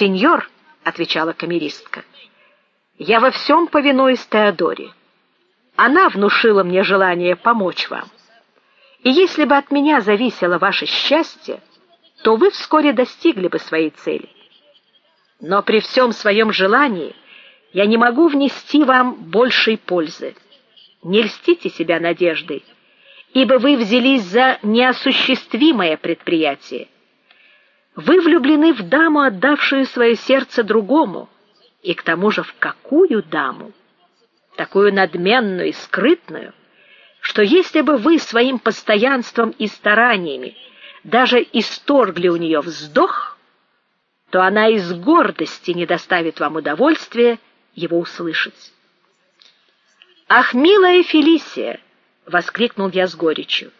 "Сеньор", отвечала камеристка. "Я во всем повинуюсь Теодоре. Она внушила мне желание помочь вам. И если бы от меня зависело ваше счастье, то вы вскоре достигли бы своей цели. Но при всем своем желании я не могу внести вам большей пользы. Не льстите себя надеждой, ибо вы взялись за неосуществимое предприятие. Вы влюблены в даму, отдавшую свое сердце другому, и к тому же в какую даму? Такую надменную и скрытную, что если бы вы своим постоянством и стараниями даже исторгли у нее вздох, то она из гордости не доставит вам удовольствия его услышать. Ах, милая Фелисия, воскликнул я с горечью.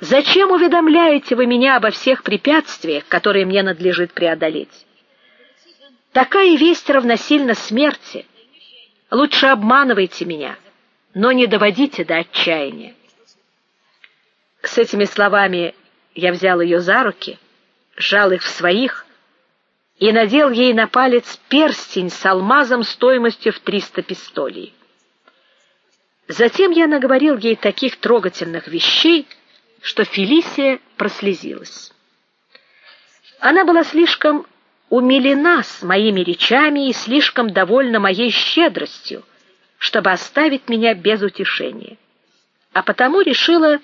Зачем уведомляете вы меня обо всех препятствиях, которые мне надлежит преодолеть? Такая весть равносильна смерти. Лучше обманывайте меня, но не доводите до отчаяния. С этими словами я взял ее за руки, сжал их в своих и надел ей на палец перстень с алмазом стоимостью в триста пистолей. Затем я наговорил ей таких трогательных вещей, что Фелисия прослезилась. Она была слишком умилена с моими речами и слишком довольна моей щедростью, чтобы оставить меня без утешения. А потому решила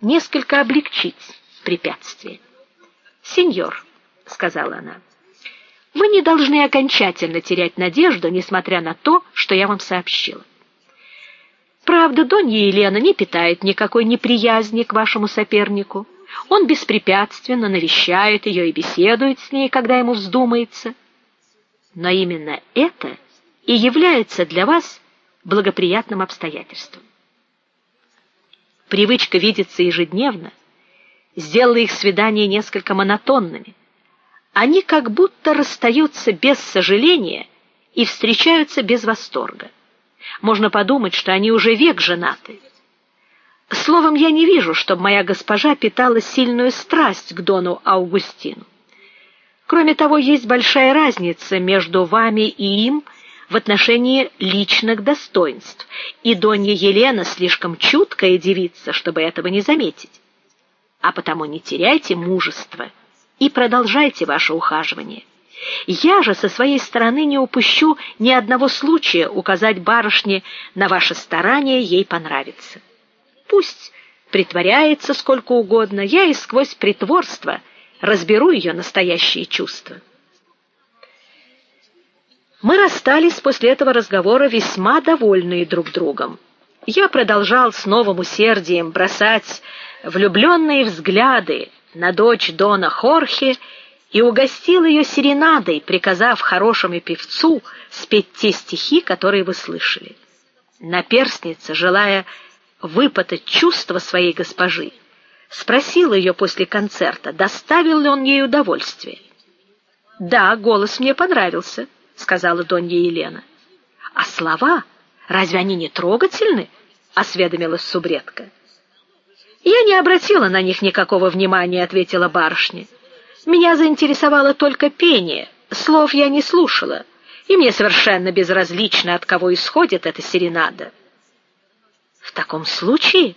несколько облегчить препятствие. "Сеньор", сказала она. "Вы не должны окончательно терять надежду, несмотря на то, что я вам сообщила. Правда, Донья Елена не питает никакой неприязни к вашему сопернику. Он беспрепятственно навещает ее и беседует с ней, когда ему вздумается. Но именно это и является для вас благоприятным обстоятельством. Привычка видеться ежедневно сделала их свидания несколько монотонными. Они как будто расстаются без сожаления и встречаются без восторга. Можно подумать, что они уже век женаты. Словом, я не вижу, чтобы моя госпожа питала сильную страсть к дону Аугустину. Кроме того, есть большая разница между вами и им в отношении личных достоинств, и Донья Елена слишком чуткая девица, чтобы этого не заметить. А потому не теряйте мужества и продолжайте ваше ухаживание. Я же со своей стороны не упущу ни одного случая указать барышне на ваше старание ей понравиться. Пусть притворяется сколько угодно, я и сквозь притворство разберу ее настоящие чувства. Мы расстались после этого разговора весьма довольные друг другом. Я продолжал с новым усердием бросать влюбленные взгляды на дочь дона Хорхе и угостил ее серенадой, приказав хорошему певцу спеть те стихи, которые вы слышали. Наперстница, желая выпытать чувства своей госпожи, спросила ее после концерта, доставил ли он ей удовольствие. "Да, голос мне понравился", сказала Донья Елена. "А слова, разве они не трогательны?" осведомилась субредка. "Я не обратила на них никакого внимания", ответила барышня. Меня заинтересовало только пение. Слов я не слушала, и мне совершенно безразлично, от кого исходит эта серенада. В таком случае,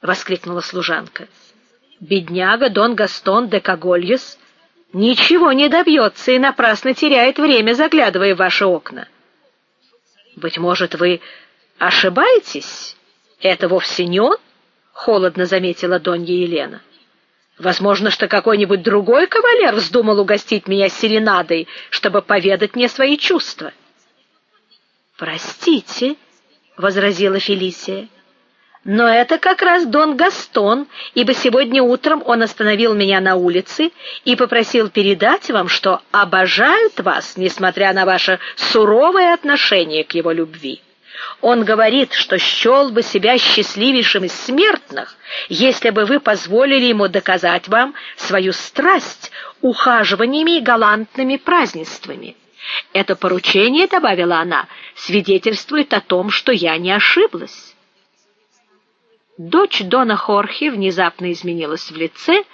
воскликнула служанка. Бедняга Дон Гастон де Кагольес ничего не добьется и напрасно теряет время, заглядывая в ваши окна. Быть может, вы ошибаетесь? Это вовсе не он, холодно заметила Донья Елена. Возможно, что какой-нибудь другой кавалер вздумал угостить меня серенадой, чтобы поведать мне свои чувства. Простите, возразила Фелисия. Но это как раз Дон Гастон, ибо сегодня утром он остановил меня на улице и попросил передать вам, что обожает вас, несмотря на ваше суровое отношение к его любви. Он говорит, что счел бы себя счастливейшим из смертных, если бы вы позволили ему доказать вам свою страсть ухаживаниями и галантными празднествами. Это поручение, добавила она, свидетельствует о том, что я не ошиблась. Дочь дона Хорхе внезапно изменилась в лице